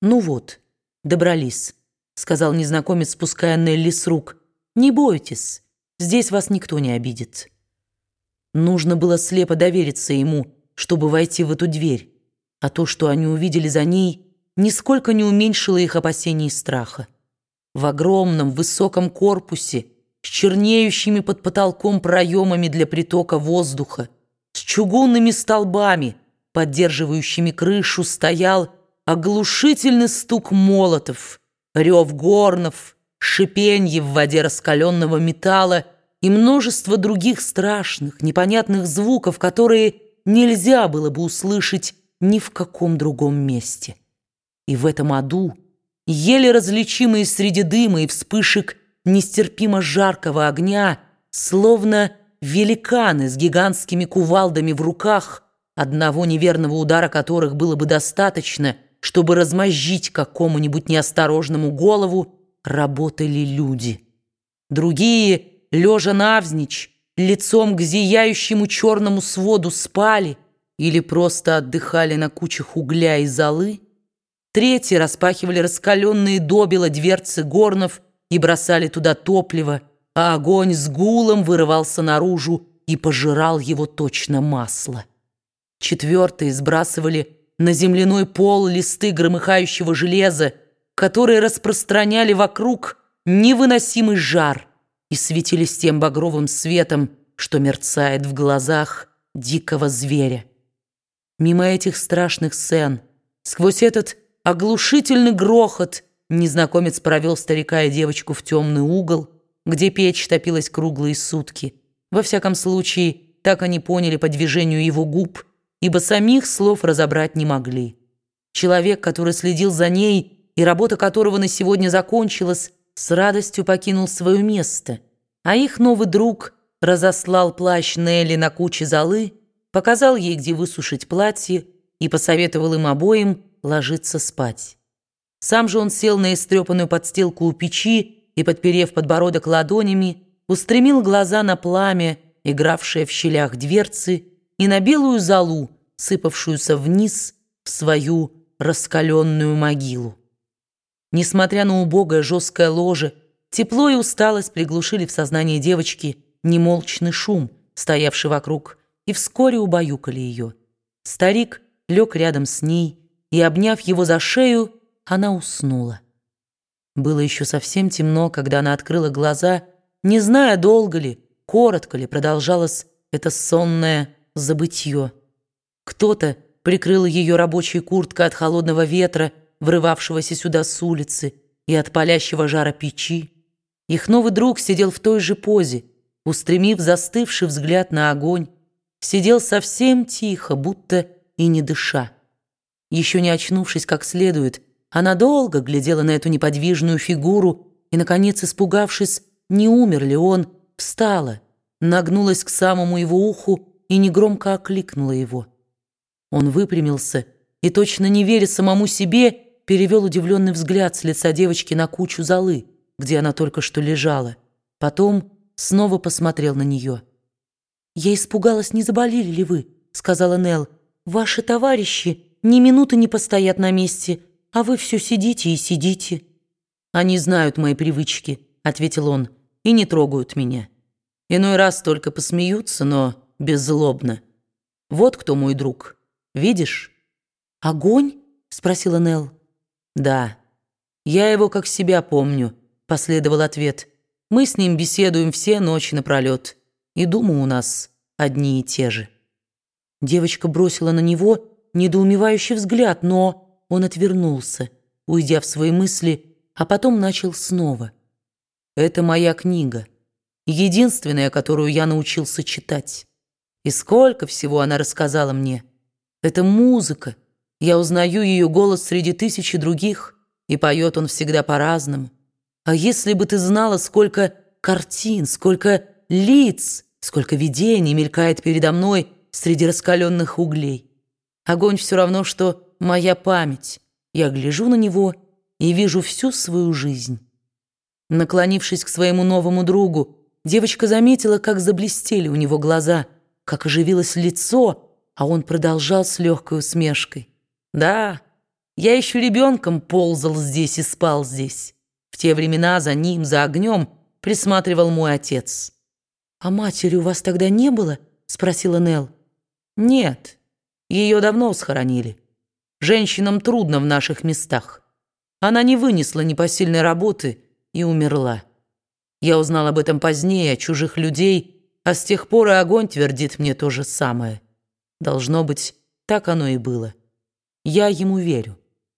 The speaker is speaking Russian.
«Ну вот, добрались», — сказал незнакомец, спуская Нелли с рук. «Не бойтесь, здесь вас никто не обидит». Нужно было слепо довериться ему, чтобы войти в эту дверь, а то, что они увидели за ней, нисколько не уменьшило их опасений и страха. В огромном высоком корпусе, с чернеющими под потолком проемами для притока воздуха, с чугунными столбами, поддерживающими крышу, стоял оглушительный стук молотов, рев горнов, шипенье в воде раскаленного металла и множество других страшных, непонятных звуков, которые нельзя было бы услышать ни в каком другом месте. И в этом аду, еле различимые среди дыма и вспышек нестерпимо жаркого огня, словно великаны с гигантскими кувалдами в руках, одного неверного удара которых было бы достаточно — чтобы размозжить какому-нибудь неосторожному голову, работали люди. Другие, лежа навзничь, лицом к зияющему черному своду спали или просто отдыхали на кучах угля и золы. Третьи распахивали раскаленные добело дверцы горнов и бросали туда топливо, а огонь с гулом вырывался наружу и пожирал его точно масло. Четвертые сбрасывали на земляной пол листы громыхающего железа, которые распространяли вокруг невыносимый жар и светились тем багровым светом, что мерцает в глазах дикого зверя. Мимо этих страшных сцен, сквозь этот оглушительный грохот, незнакомец провел старика и девочку в темный угол, где печь топилась круглые сутки. Во всяком случае, так они поняли по движению его губ – ибо самих слов разобрать не могли. Человек, который следил за ней и работа которого на сегодня закончилась, с радостью покинул свое место, а их новый друг разослал плащ Нелли на куче золы, показал ей, где высушить платье и посоветовал им обоим ложиться спать. Сам же он сел на истрепанную подстилку у печи и, подперев подбородок ладонями, устремил глаза на пламя, игравшее в щелях дверцы, и на белую золу, сыпавшуюся вниз в свою раскаленную могилу. Несмотря на убогое жесткое ложе, тепло и усталость приглушили в сознании девочки немолчный шум, стоявший вокруг, и вскоре убаюкали ее. Старик лег рядом с ней, и, обняв его за шею, она уснула. Было еще совсем темно, когда она открыла глаза, не зная, долго ли, коротко ли продолжалось это сонное забытье. Кто-то прикрыл ее рабочей курткой от холодного ветра, врывавшегося сюда с улицы, и от палящего жара печи. Их новый друг сидел в той же позе, устремив застывший взгляд на огонь, сидел совсем тихо, будто и не дыша. Еще не очнувшись как следует, она долго глядела на эту неподвижную фигуру и, наконец, испугавшись, не умер ли он, встала, нагнулась к самому его уху и негромко окликнула его. Он выпрямился и, точно не веря самому себе, перевел удивленный взгляд с лица девочки на кучу золы, где она только что лежала. Потом снова посмотрел на нее. «Я испугалась, не заболели ли вы?» — сказала Нелл. «Ваши товарищи ни минуты не постоят на месте, а вы все сидите и сидите». «Они знают мои привычки», — ответил он, — «и не трогают меня. Иной раз только посмеются, но беззлобно. Вот кто мой друг. Видишь? Огонь? Спросила Нелл. Да. Я его как себя помню, последовал ответ. Мы с ним беседуем все ночи напролет. И думы у нас одни и те же. Девочка бросила на него недоумевающий взгляд, но он отвернулся, уйдя в свои мысли, а потом начал снова. «Это моя книга, единственная, которую я научился читать. И сколько всего она рассказала мне. Это музыка. Я узнаю ее голос среди тысячи других, и поет он всегда по-разному. А если бы ты знала, сколько картин, сколько лиц, сколько видений мелькает передо мной среди раскаленных углей. Огонь все равно, что моя память. Я гляжу на него и вижу всю свою жизнь. Наклонившись к своему новому другу, девочка заметила, как заблестели у него глаза – как оживилось лицо, а он продолжал с легкой усмешкой. «Да, Я еще ребенком ползал здесь и спал здесь. В те времена за ним, за огнем, присматривал мой отец. «А матери у вас тогда не было?» — спросила Нелл. «Нет, ее давно схоронили. Женщинам трудно в наших местах. Она не вынесла непосильной работы и умерла. Я узнал об этом позднее, от чужих людей, а с тех пор и огонь твердит мне то же самое. Должно быть, так оно и было. Я ему верю.